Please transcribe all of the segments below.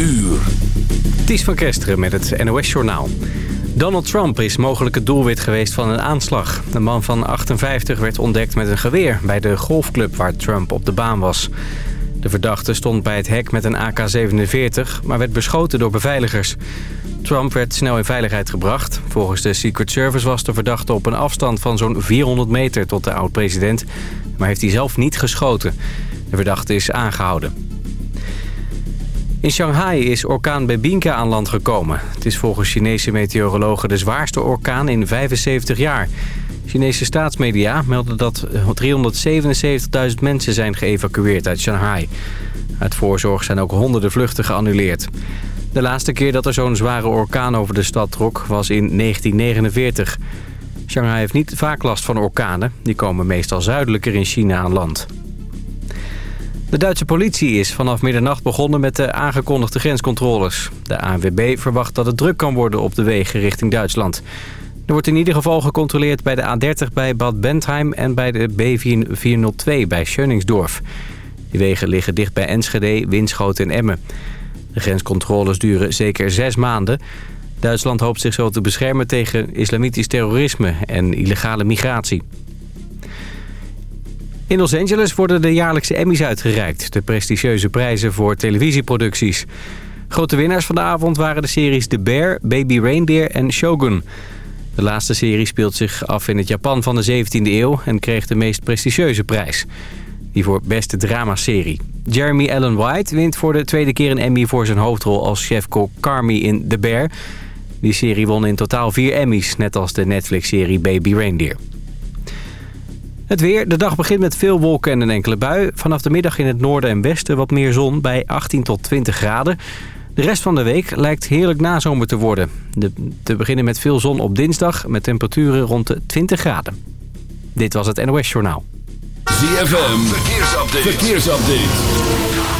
uur. Ties van Kesteren met het NOS-journaal. Donald Trump is mogelijk het doelwit geweest van een aanslag. De man van 58 werd ontdekt met een geweer bij de golfclub waar Trump op de baan was. De verdachte stond bij het hek met een AK-47, maar werd beschoten door beveiligers. Trump werd snel in veiligheid gebracht. Volgens de Secret Service was de verdachte op een afstand van zo'n 400 meter tot de oud-president... maar heeft hij zelf niet geschoten. De verdachte is aangehouden. In Shanghai is orkaan Bebinka aan land gekomen. Het is volgens Chinese meteorologen de zwaarste orkaan in 75 jaar. Chinese staatsmedia melden dat 377.000 mensen zijn geëvacueerd uit Shanghai. Uit voorzorg zijn ook honderden vluchten geannuleerd. De laatste keer dat er zo'n zware orkaan over de stad trok was in 1949. Shanghai heeft niet vaak last van orkanen. Die komen meestal zuidelijker in China aan land. De Duitse politie is vanaf middernacht begonnen met de aangekondigde grenscontroles. De ANWB verwacht dat het druk kan worden op de wegen richting Duitsland. Er wordt in ieder geval gecontroleerd bij de A30 bij Bad Bentheim en bij de B402 bij Schöningsdorf. Die wegen liggen dicht bij Enschede, Winschoten en Emmen. De grenscontroles duren zeker zes maanden. Duitsland hoopt zich zo te beschermen tegen islamitisch terrorisme en illegale migratie. In Los Angeles worden de jaarlijkse Emmys uitgereikt. De prestigieuze prijzen voor televisieproducties. Grote winnaars van de avond waren de series The Bear, Baby Reindeer en Shogun. De laatste serie speelt zich af in het Japan van de 17e eeuw... en kreeg de meest prestigieuze prijs. Die voor beste dramaserie. Jeremy Allen White wint voor de tweede keer een Emmy voor zijn hoofdrol als chef-kok Carmy in The Bear. Die serie won in totaal vier Emmys, net als de Netflix-serie Baby Reindeer. Het weer. De dag begint met veel wolken en een enkele bui. Vanaf de middag in het noorden en westen wat meer zon bij 18 tot 20 graden. De rest van de week lijkt heerlijk nazomer te worden. De, te beginnen met veel zon op dinsdag met temperaturen rond de 20 graden. Dit was het NOS Journaal. ZFM. Verkeersupdate. Verkeersupdate.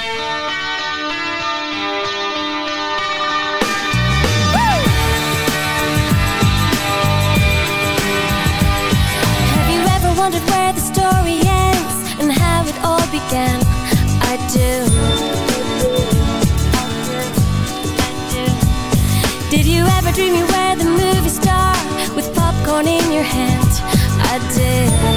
In your hand? I did.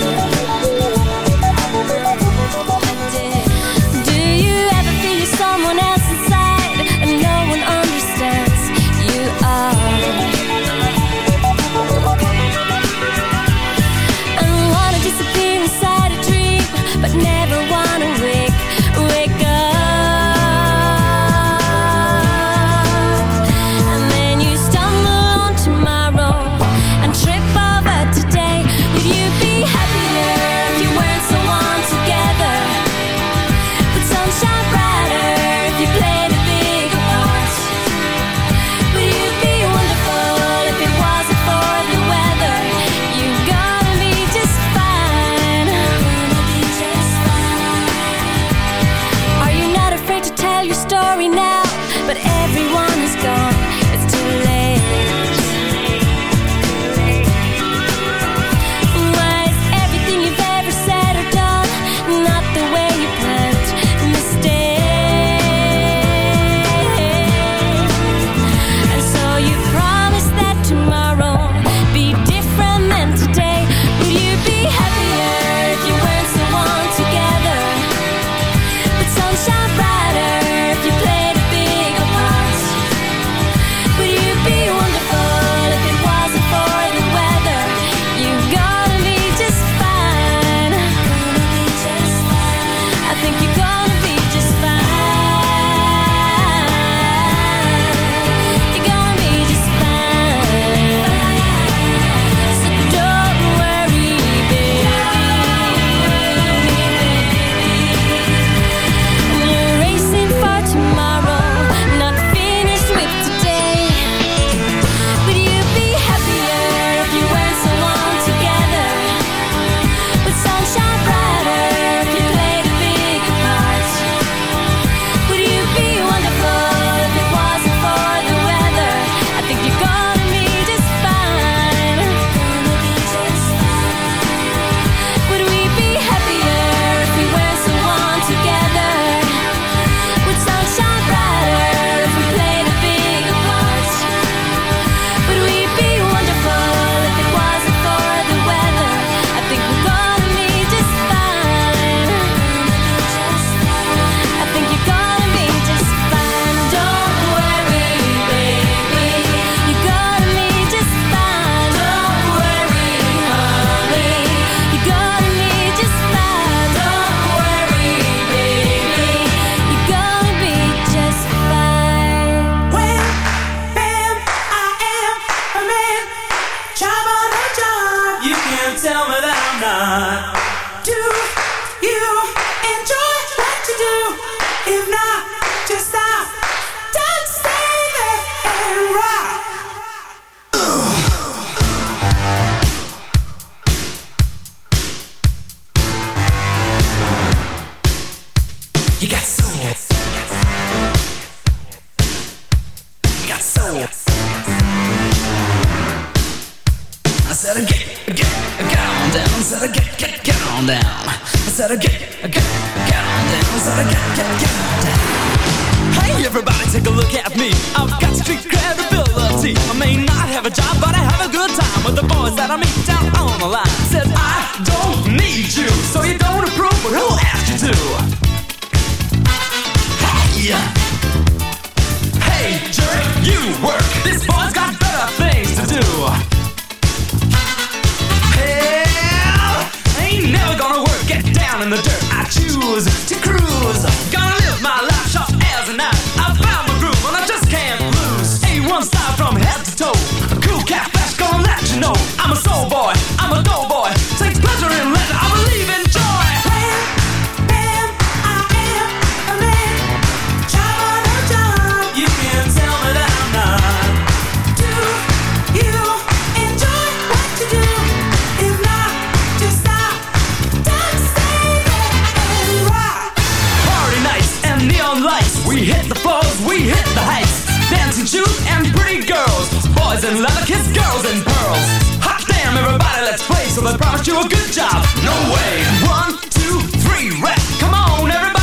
Lights. We hit the floors, we hit the heights. Dancing shoes and pretty girls. Boys in leather, kiss girls in pearls. Hot damn, everybody, let's play. So I promise you a good job. No way. One, two, three, rap. Come on, everybody,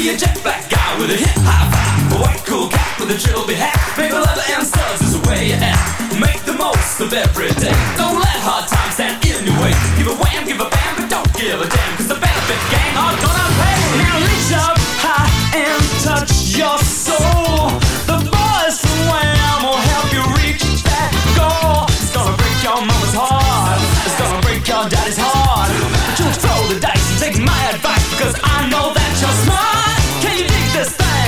maybe a jet black guy with a hip high vibe, a white cool cat with a trilby hat, maybe leather and studs is the way you act. Make the most of every day. Don't let hard times stand in your way. Give a wham, give a bam, but don't give a damn, cause the benefit gang are gonna pay. Now reach up high and touch your soul. The boys from Wham will help you reach that goal. It's gonna break your mama's heart. It's gonna break your daddy's heart. But you throw the dice and take my advice because I know that you're smart. Can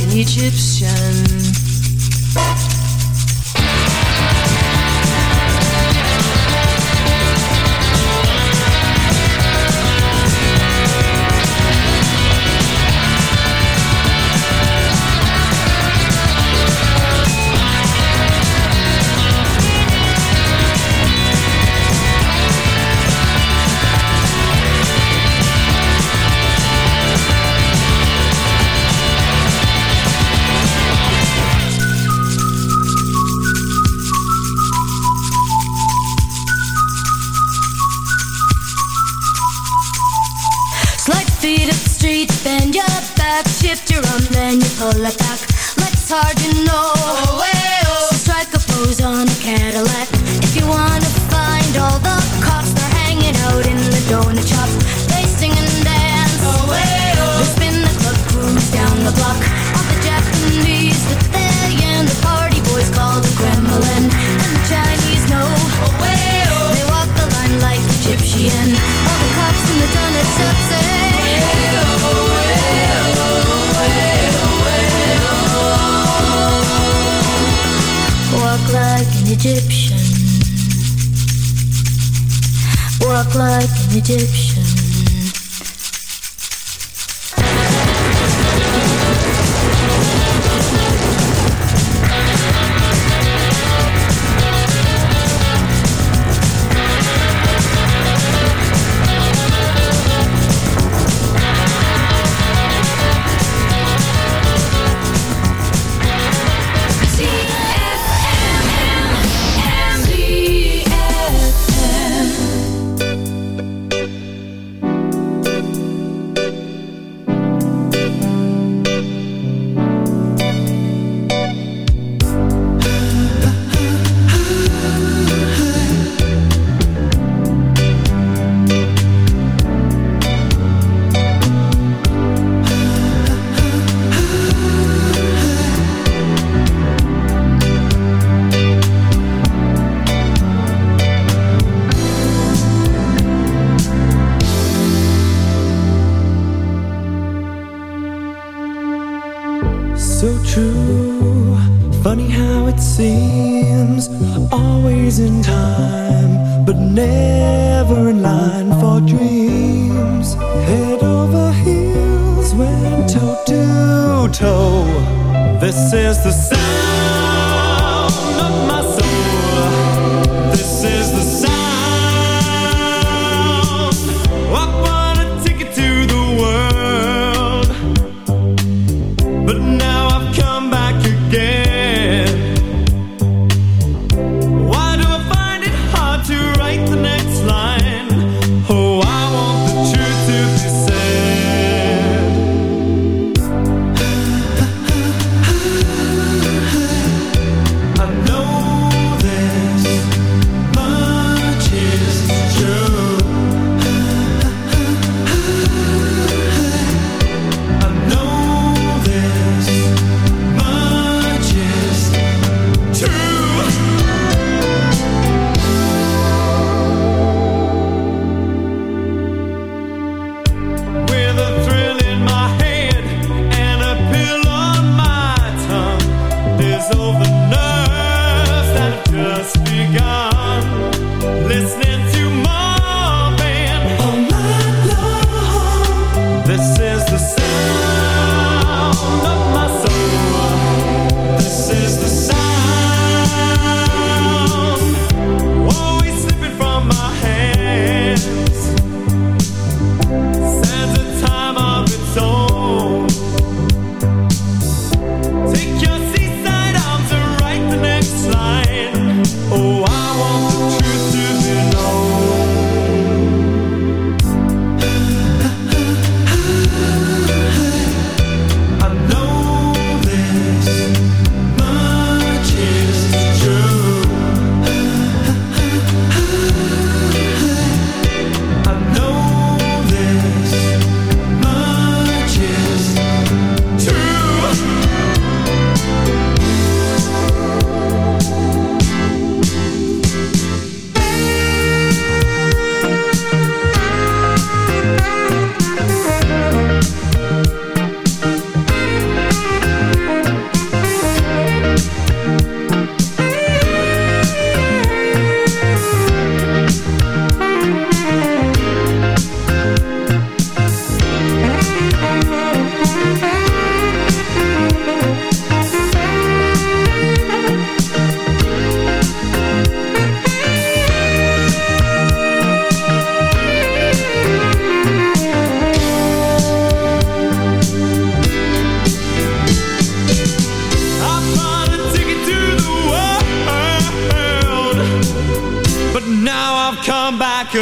an Egyptian.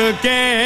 again.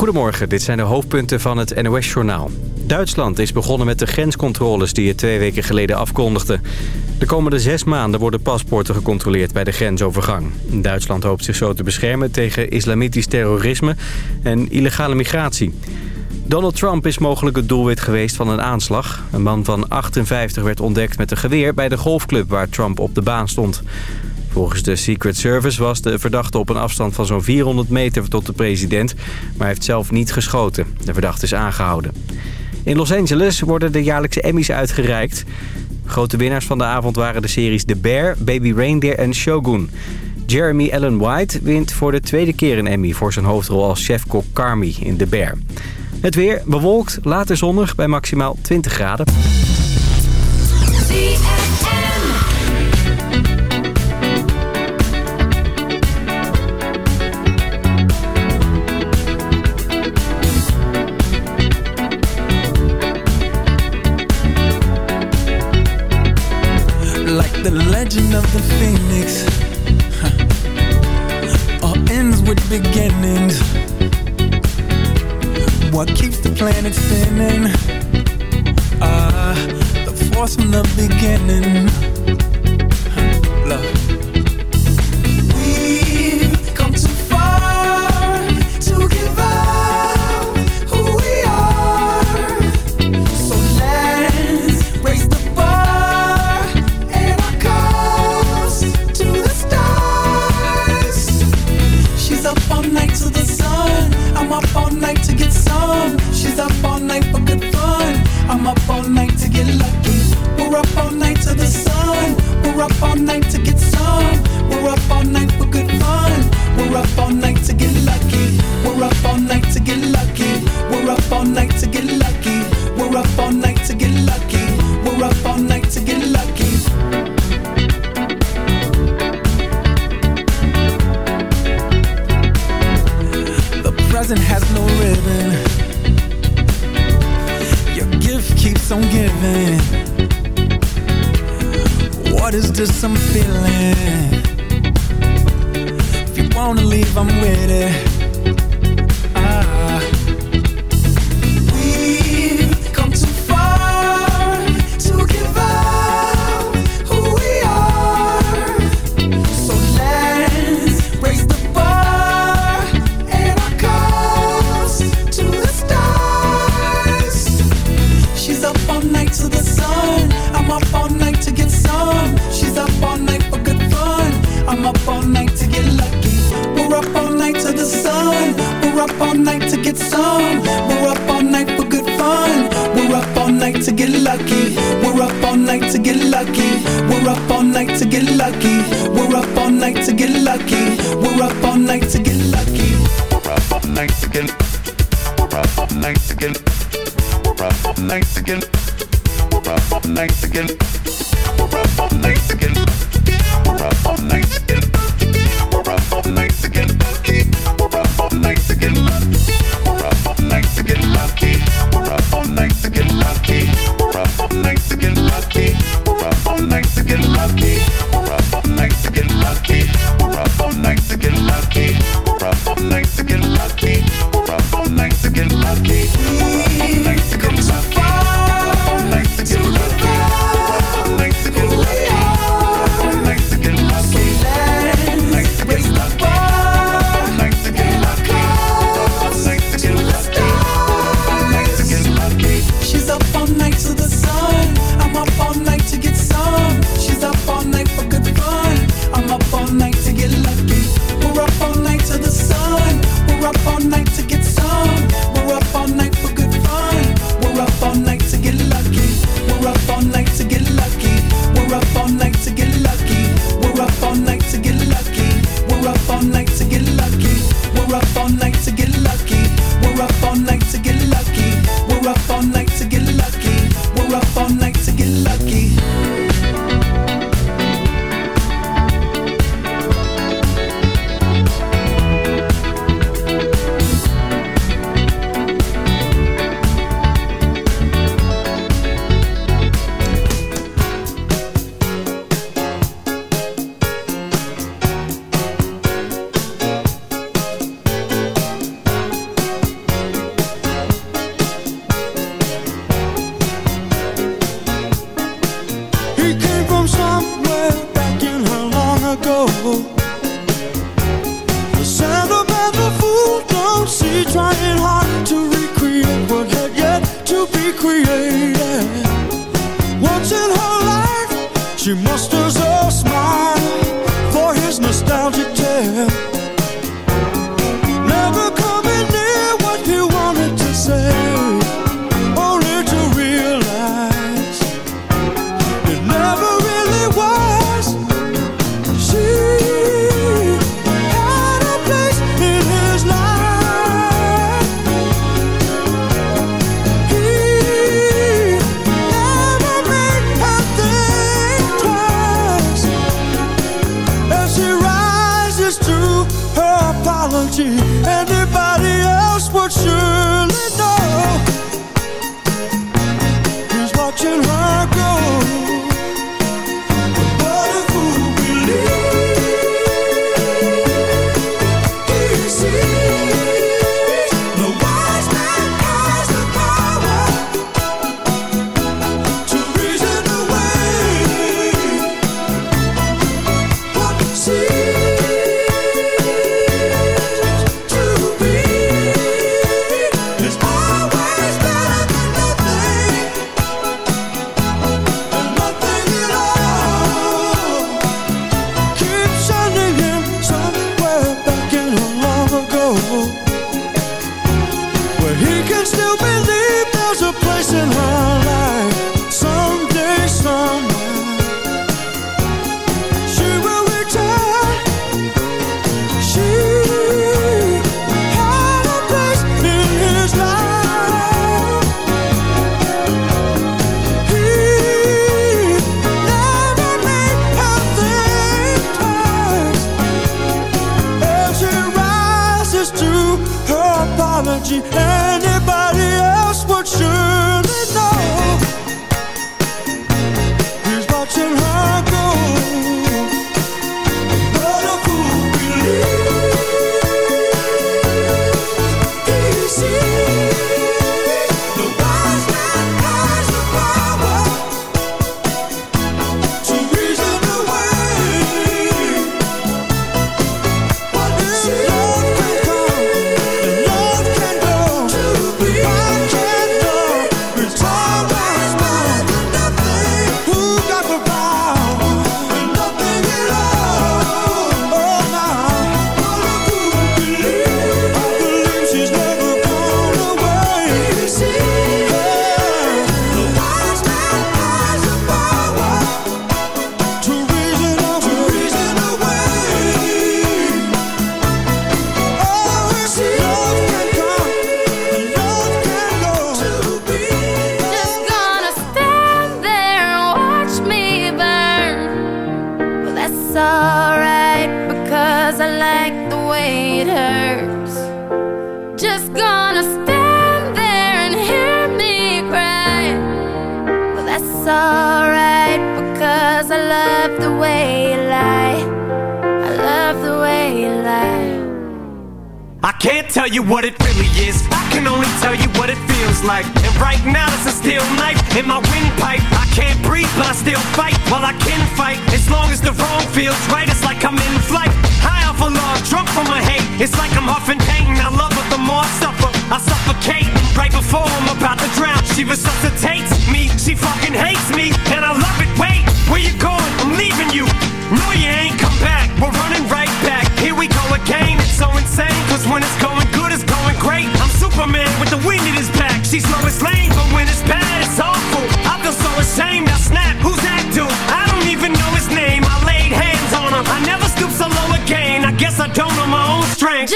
Goedemorgen, dit zijn de hoofdpunten van het NOS-journaal. Duitsland is begonnen met de grenscontroles die het twee weken geleden afkondigde. De komende zes maanden worden paspoorten gecontroleerd bij de grensovergang. Duitsland hoopt zich zo te beschermen tegen islamitisch terrorisme en illegale migratie. Donald Trump is mogelijk het doelwit geweest van een aanslag. Een man van 58 werd ontdekt met een geweer bij de golfclub waar Trump op de baan stond. Volgens de Secret Service was de verdachte op een afstand van zo'n 400 meter tot de president... maar heeft zelf niet geschoten. De verdachte is aangehouden. In Los Angeles worden de jaarlijkse Emmys uitgereikt. Grote winnaars van de avond waren de series The Bear, Baby Reindeer en Shogun. Jeremy Allen White wint voor de tweede keer een Emmy... voor zijn hoofdrol als chefkok Carmi in The Bear. Het weer bewolkt, later zonnig bij maximaal 20 graden. planet spinning. Ah, uh, the force from the beginning. night to get so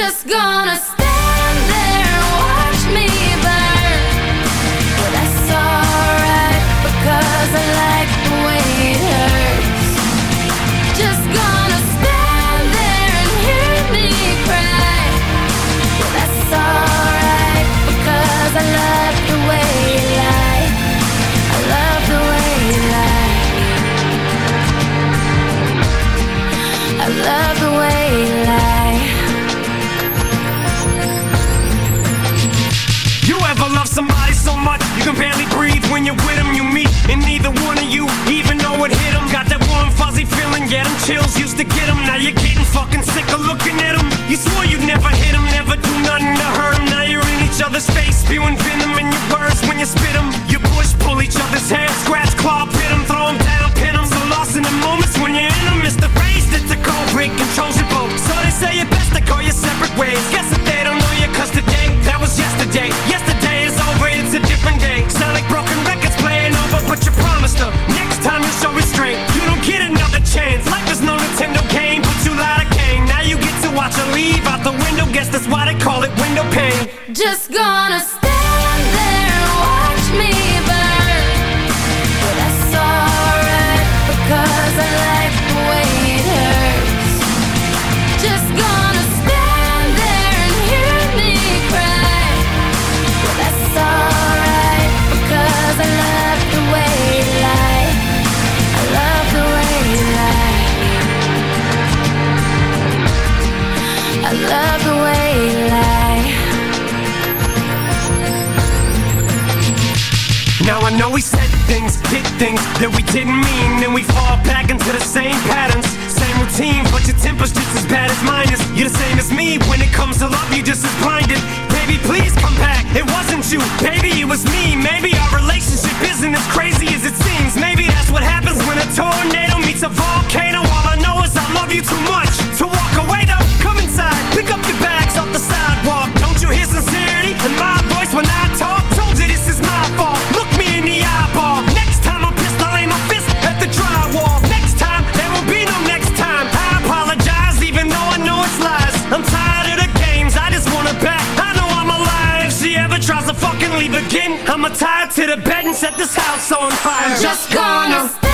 Just gonna to get them. Now you're getting fucking sick of looking at them. You swore you'd never hit them, never do nothing to hurt them. Now you're in each other's face, spewing venom in your words when you spit them. You push, pull each other's hair, scratch, claw, pit them, throw them down, pin them. So lost in the moments when you're in them. It's the phrase that's a cold break, controls your boat. So they say it best to go your separate ways. Guess that they don't know you, cause today, that was yesterday. Yesterday pane. Just gonna things, did things that we didn't mean, and we fall back into the same patterns, same routine. But your temper's just as bad as mine is. You're the same as me when it comes to love. You just as blinded. Baby, please come back. It wasn't you, baby, it was me. Maybe our relationship isn't as crazy as it seems. Maybe that's what happens when a tornado meets a volcano. All I know is I love you too much to walk away. Though, come inside, pick up your bags off the sidewalk. Don't you hear sincerity in my voice when I leave again, I'ma tie to the bed and set this house on fire. I'm just gonna.